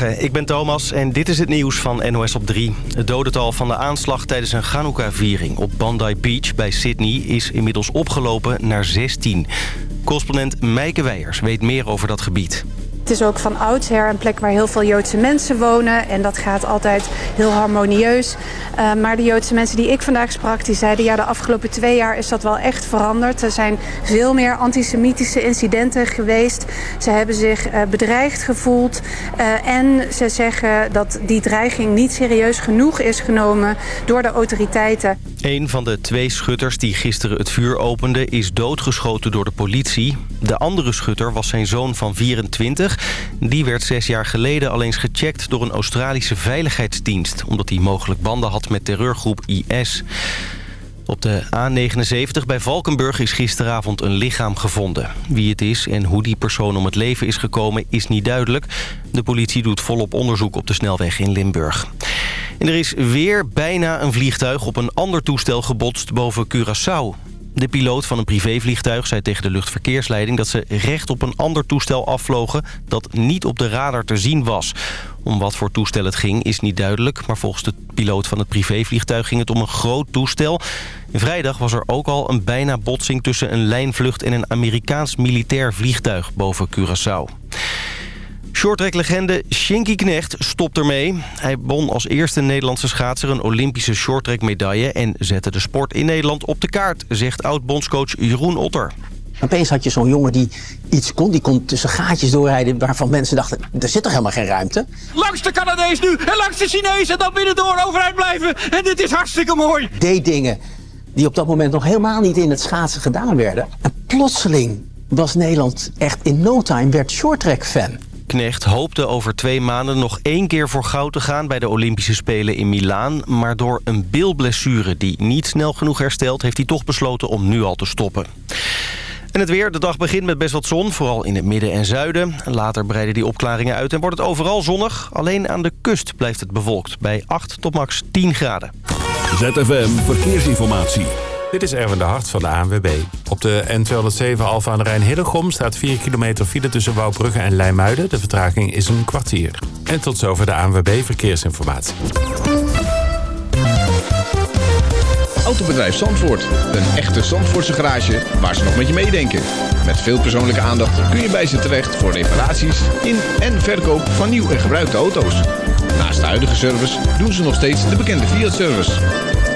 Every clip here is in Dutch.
Ik ben Thomas en dit is het nieuws van NOS op 3. Het dodental van de aanslag tijdens een Chanukka-viering op Bandai Beach bij Sydney... is inmiddels opgelopen naar 16. Correspondent Meike Weijers weet meer over dat gebied. Het is ook van oudsher een plek waar heel veel Joodse mensen wonen. En dat gaat altijd heel harmonieus. Uh, maar de Joodse mensen die ik vandaag sprak, die zeiden... ja, de afgelopen twee jaar is dat wel echt veranderd. Er zijn veel meer antisemitische incidenten geweest. Ze hebben zich uh, bedreigd gevoeld. Uh, en ze zeggen dat die dreiging niet serieus genoeg is genomen door de autoriteiten. Een van de twee schutters die gisteren het vuur opende... is doodgeschoten door de politie. De andere schutter was zijn zoon van 24... Die werd zes jaar geleden al eens gecheckt door een Australische veiligheidsdienst... omdat hij mogelijk banden had met terreurgroep IS. Op de A79 bij Valkenburg is gisteravond een lichaam gevonden. Wie het is en hoe die persoon om het leven is gekomen is niet duidelijk. De politie doet volop onderzoek op de snelweg in Limburg. En er is weer bijna een vliegtuig op een ander toestel gebotst boven Curaçao. De piloot van een privévliegtuig zei tegen de luchtverkeersleiding... dat ze recht op een ander toestel afvlogen dat niet op de radar te zien was. Om wat voor toestel het ging is niet duidelijk... maar volgens de piloot van het privévliegtuig ging het om een groot toestel. Vrijdag was er ook al een bijna botsing tussen een lijnvlucht... en een Amerikaans militair vliegtuig boven Curaçao. Shorttrack-legende Shinky Knecht stopt ermee. Hij won als eerste Nederlandse schaatser een Olympische shorttrack-medaille... en zette de sport in Nederland op de kaart, zegt oud-bondscoach Jeroen Otter. Opeens had je zo'n jongen die iets kon. Die kon tussen gaatjes doorrijden waarvan mensen dachten... er zit toch helemaal geen ruimte. Langs de Canadees nu en langs de Chinees en dan binnendoor overeind blijven. En dit is hartstikke mooi. Deed dingen die op dat moment nog helemaal niet in het schaatsen gedaan werden. En plotseling was Nederland echt in no time werd shorttrack fan. Knecht hoopte over twee maanden nog één keer voor goud te gaan... bij de Olympische Spelen in Milaan. Maar door een bilblessure die niet snel genoeg herstelt... heeft hij toch besloten om nu al te stoppen. En het weer, de dag begint met best wat zon, vooral in het midden en zuiden. Later breiden die opklaringen uit en wordt het overal zonnig. Alleen aan de kust blijft het bewolkt, bij 8 tot max 10 graden. ZFM Verkeersinformatie. Dit is Erwin de Hart van de ANWB. Op de N207 Alfa aan de Rijn Hillegom staat 4 kilometer file tussen Wouwbrugge en Leimuiden. De vertraging is een kwartier. En tot zover de ANWB Verkeersinformatie. Autobedrijf Zandvoort. Een echte Zandvoortse garage waar ze nog met je meedenken. Met veel persoonlijke aandacht kun je bij ze terecht voor reparaties in en verkoop van nieuw en gebruikte auto's. Naast de huidige service doen ze nog steeds de bekende Fiat-service.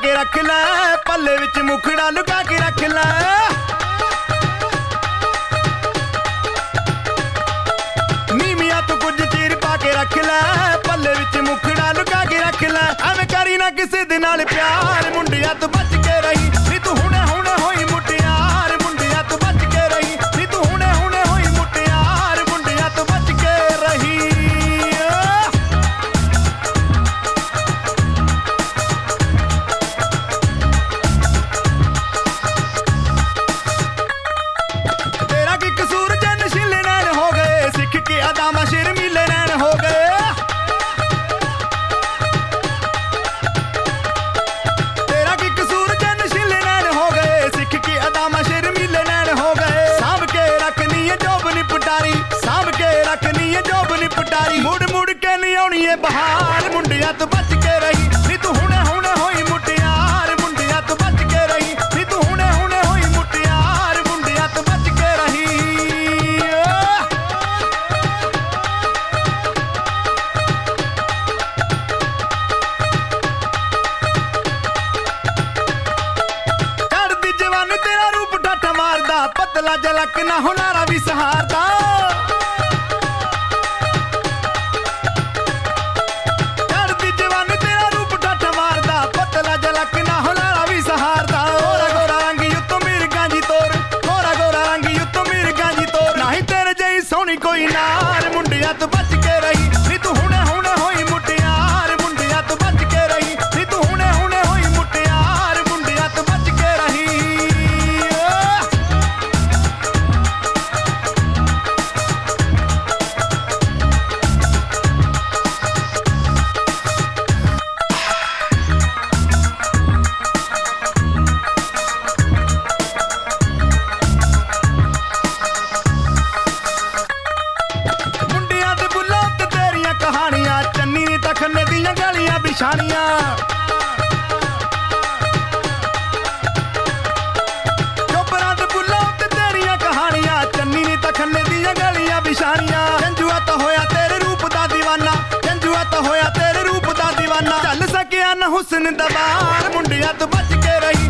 ਕੇ ਰੱਖ ਲੈ ਪੱਲੇ ਵਿੱਚ ਮੁਖੜਾ ਲੁਕਾ ਕੇ ਰੱਖ ਲੈ ਨੀਮੀਆਂ ਤੂੰ ਕੁਝ ਚੀਰ ਪਾ ਕੇ ਰੱਖ ਲੈ ਪੱਲੇ ਵਿੱਚ ਮੁਖੜਾ ਲੁਕਾ ਕੇ ਰੱਖ ਲੈ ਐਵੇਂ ਕਰੀ ਨਾ ਕਿਸੇ ਦੇ ਨਾਲ ਪਿਆਰ ਮੁੰਡਿਆਂ ਤੋਂ ਬਚ ਕੇ ਰਹੀ ਨਗਲੀਆਂ ਵਿਛਾਣੀਆਂ ਚੋਪਰਾਂ ਦੇ ਬੁੱਲਾਂ ਤੇਰੀਆਂ ਕਹਾਣੀਆਂ, ਚੰਨੀ ਨੇ ਤਾਂ ਦੀਆਂ ਗਲੀਆਂ ਵਿਛਾਣੀਆਂ ਜੰਜੂਆ ਹੋਇਆ ਤੇਰੇ ਰੂਪ ਦਾ دیਵਾਨਾ ਜੰਜੂਆ ਹੋਇਆ ਤੇਰੇ ਰੂਪ ਦਾ دیਵਾਨਾ ਚੱਲ ਸਕਿਆ ਨਾ ਹੁਸਨ ਦਬਾਰ ਮੁੰਡਿਆਂ ਤੋਂ ਬਚ ਕੇ ਰਹੀ।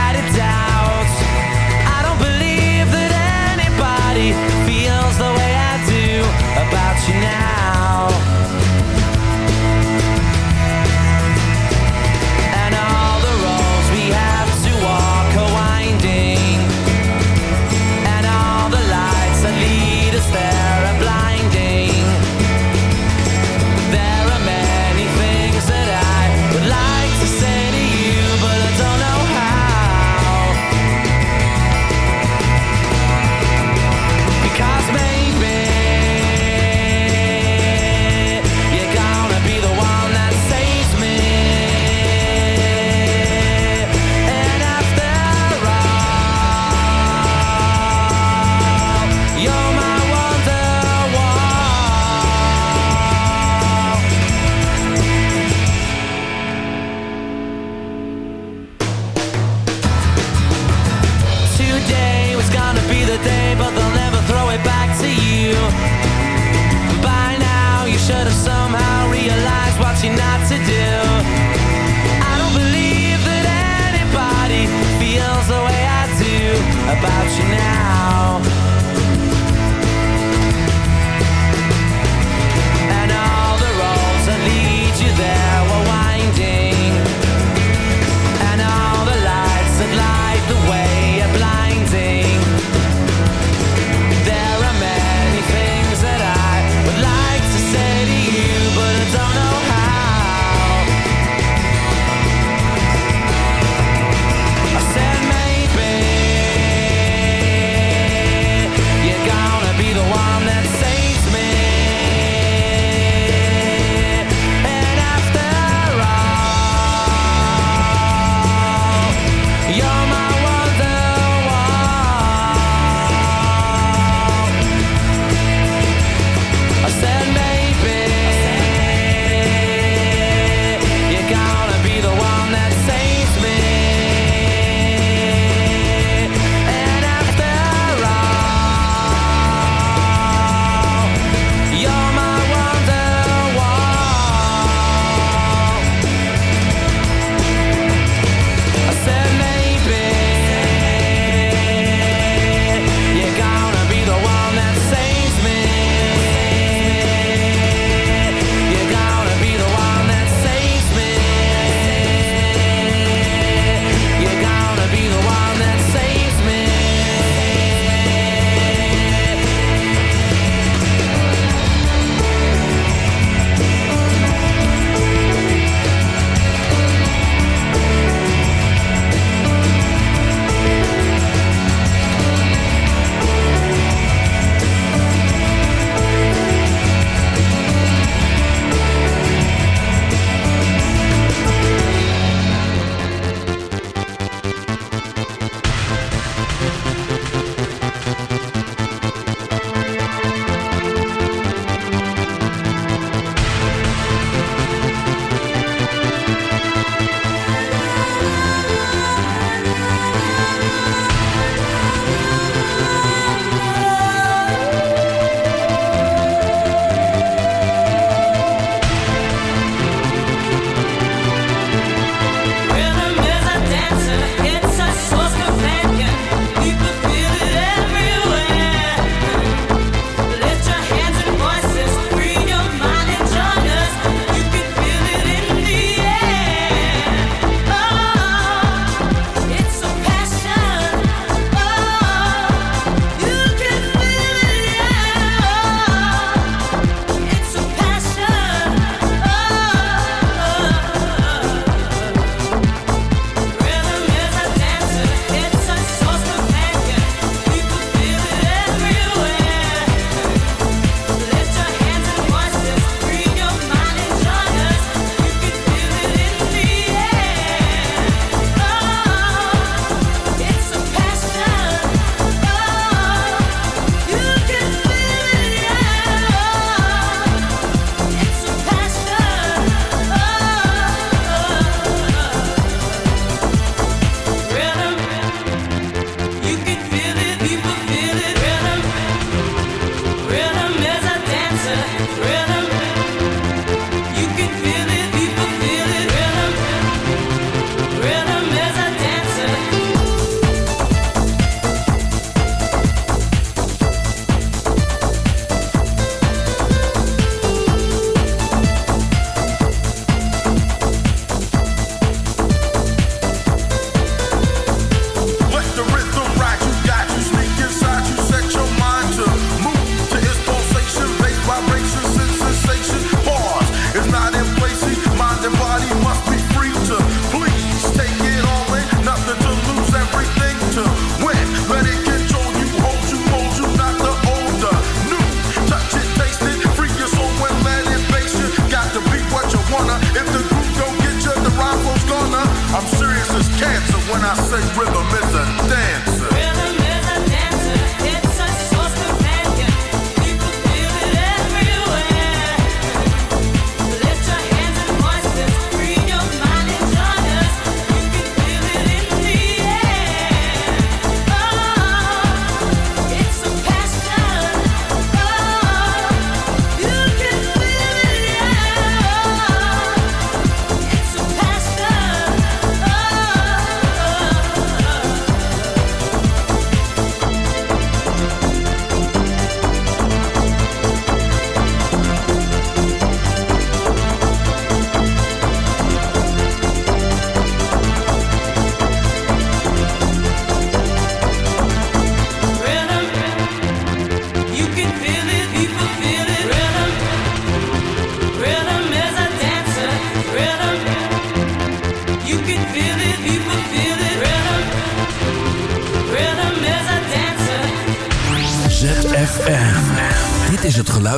tonight.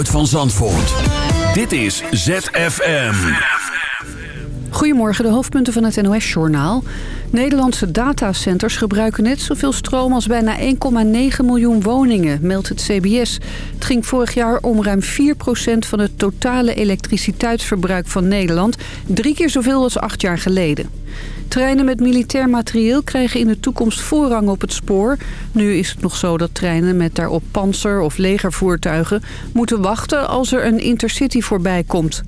Van Zandvoort. Dit is ZFM. Goedemorgen, de hoofdpunten van het NOS-journaal. Nederlandse datacenters gebruiken net zoveel stroom als bijna 1,9 miljoen woningen, meldt het CBS. Het ging vorig jaar om ruim 4% van het totale elektriciteitsverbruik van Nederland. Drie keer zoveel als acht jaar geleden. Treinen met militair materieel krijgen in de toekomst voorrang op het spoor. Nu is het nog zo dat treinen met daarop panzer- of legervoertuigen moeten wachten als er een intercity voorbij komt.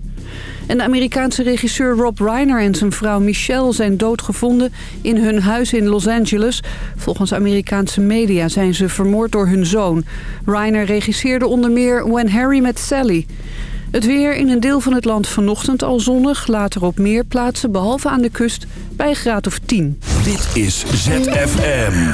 En de Amerikaanse regisseur Rob Reiner en zijn vrouw Michelle zijn doodgevonden in hun huis in Los Angeles. Volgens Amerikaanse media zijn ze vermoord door hun zoon. Reiner regisseerde onder meer When Harry Met Sally. Het weer in een deel van het land vanochtend al zonnig. Later op meer plaatsen, behalve aan de kust, bij graad of 10. Dit is ZFM.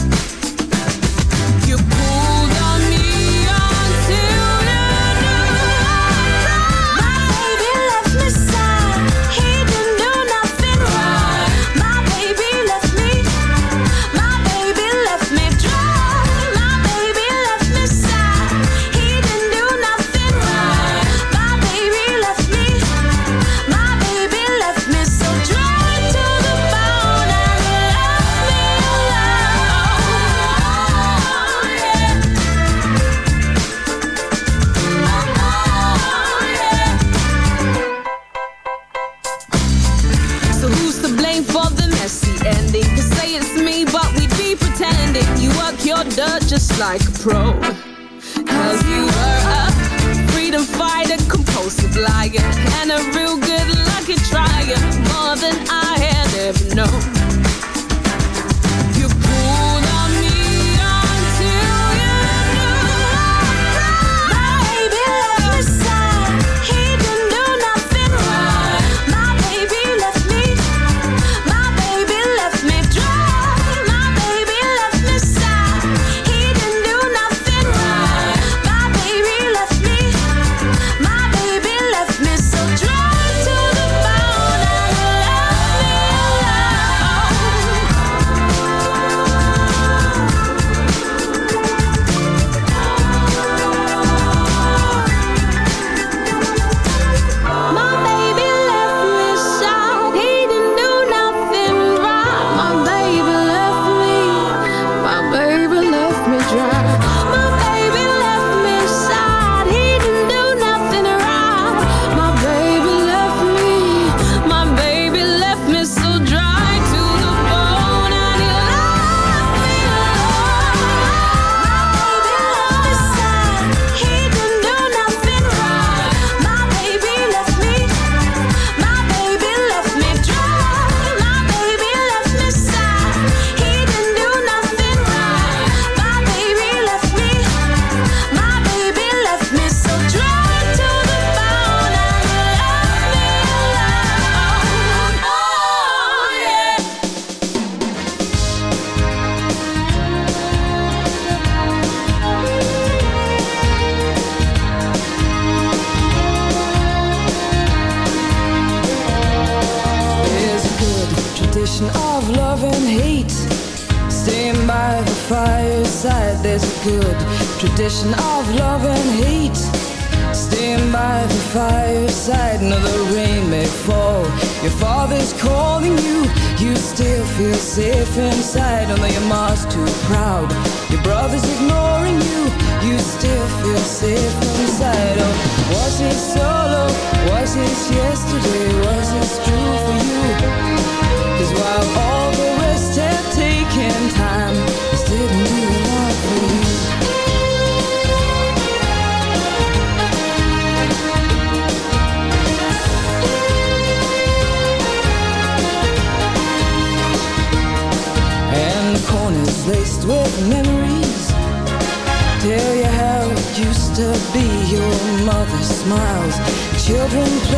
Children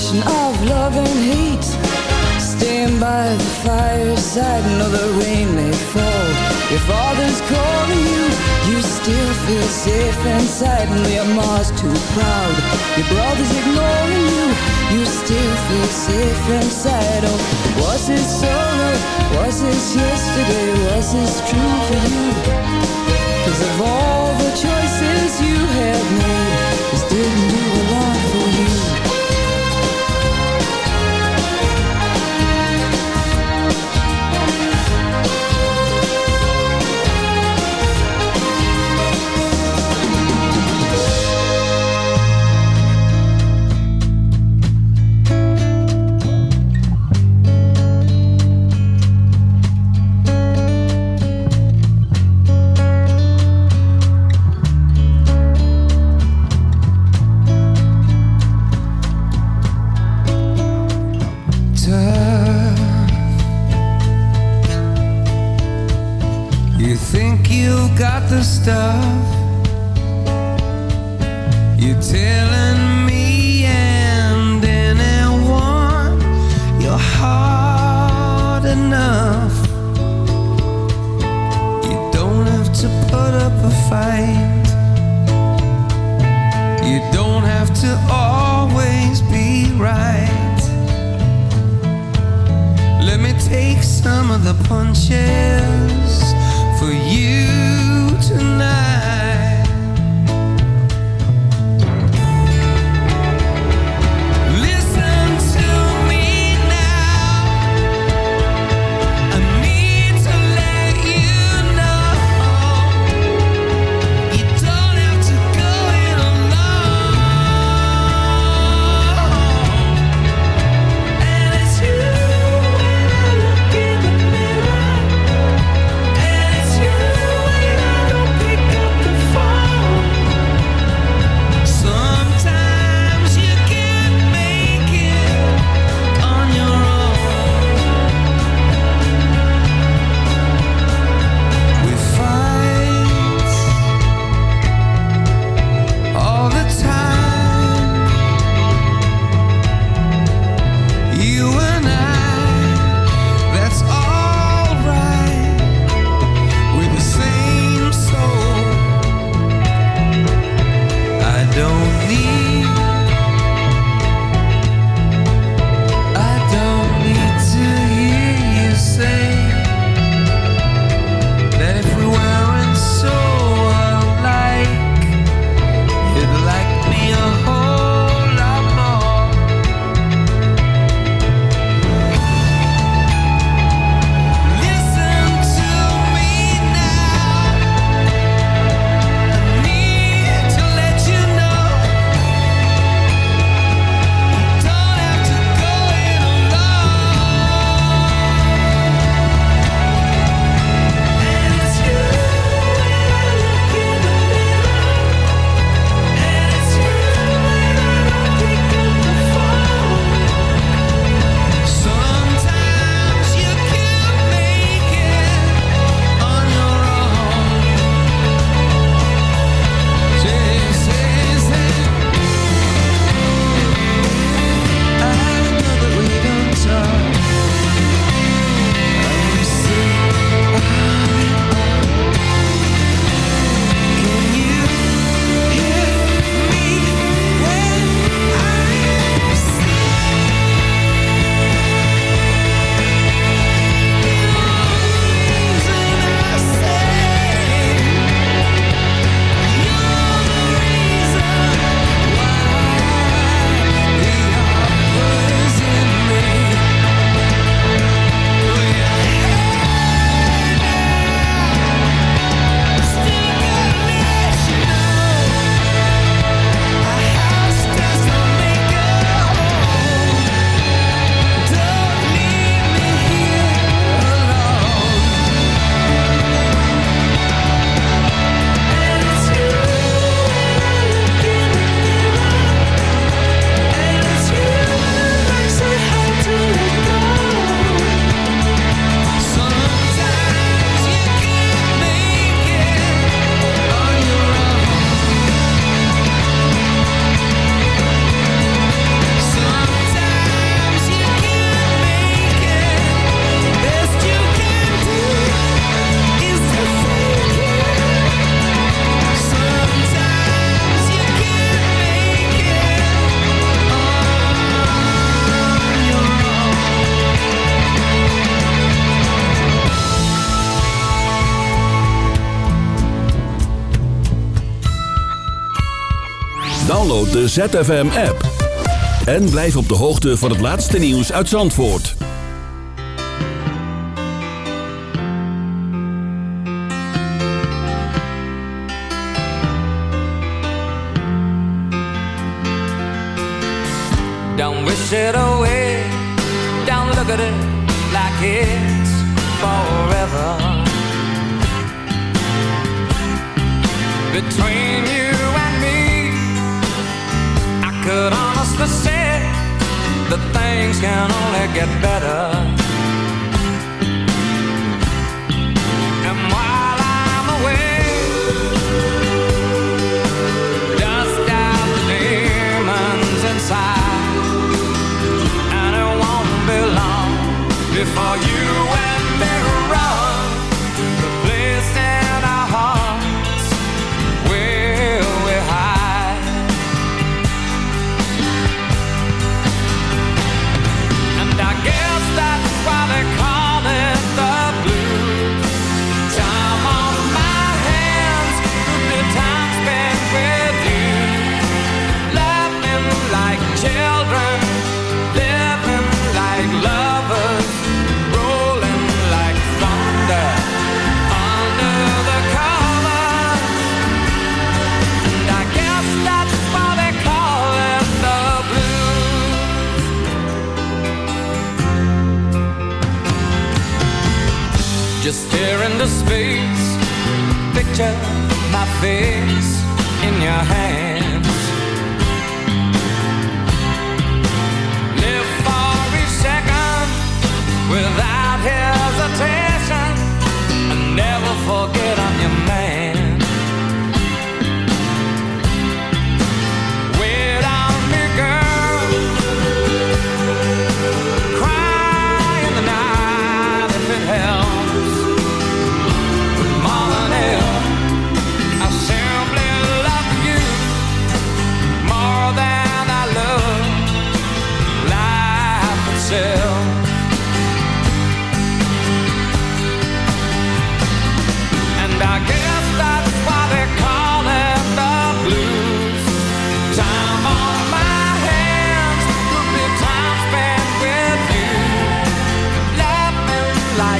Station. de ZFM-app. En blijf op de hoogte van het laatste nieuws uit Zandvoort. Don't wish it away. Don't look at it like it. things can only get better.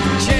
like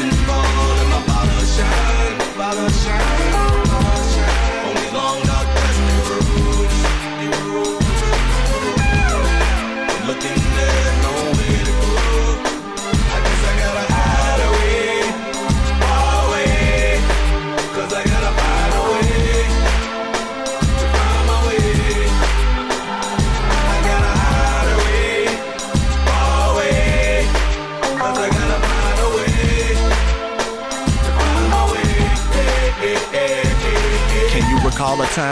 emotions fall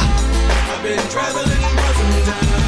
I've been traveling for some time,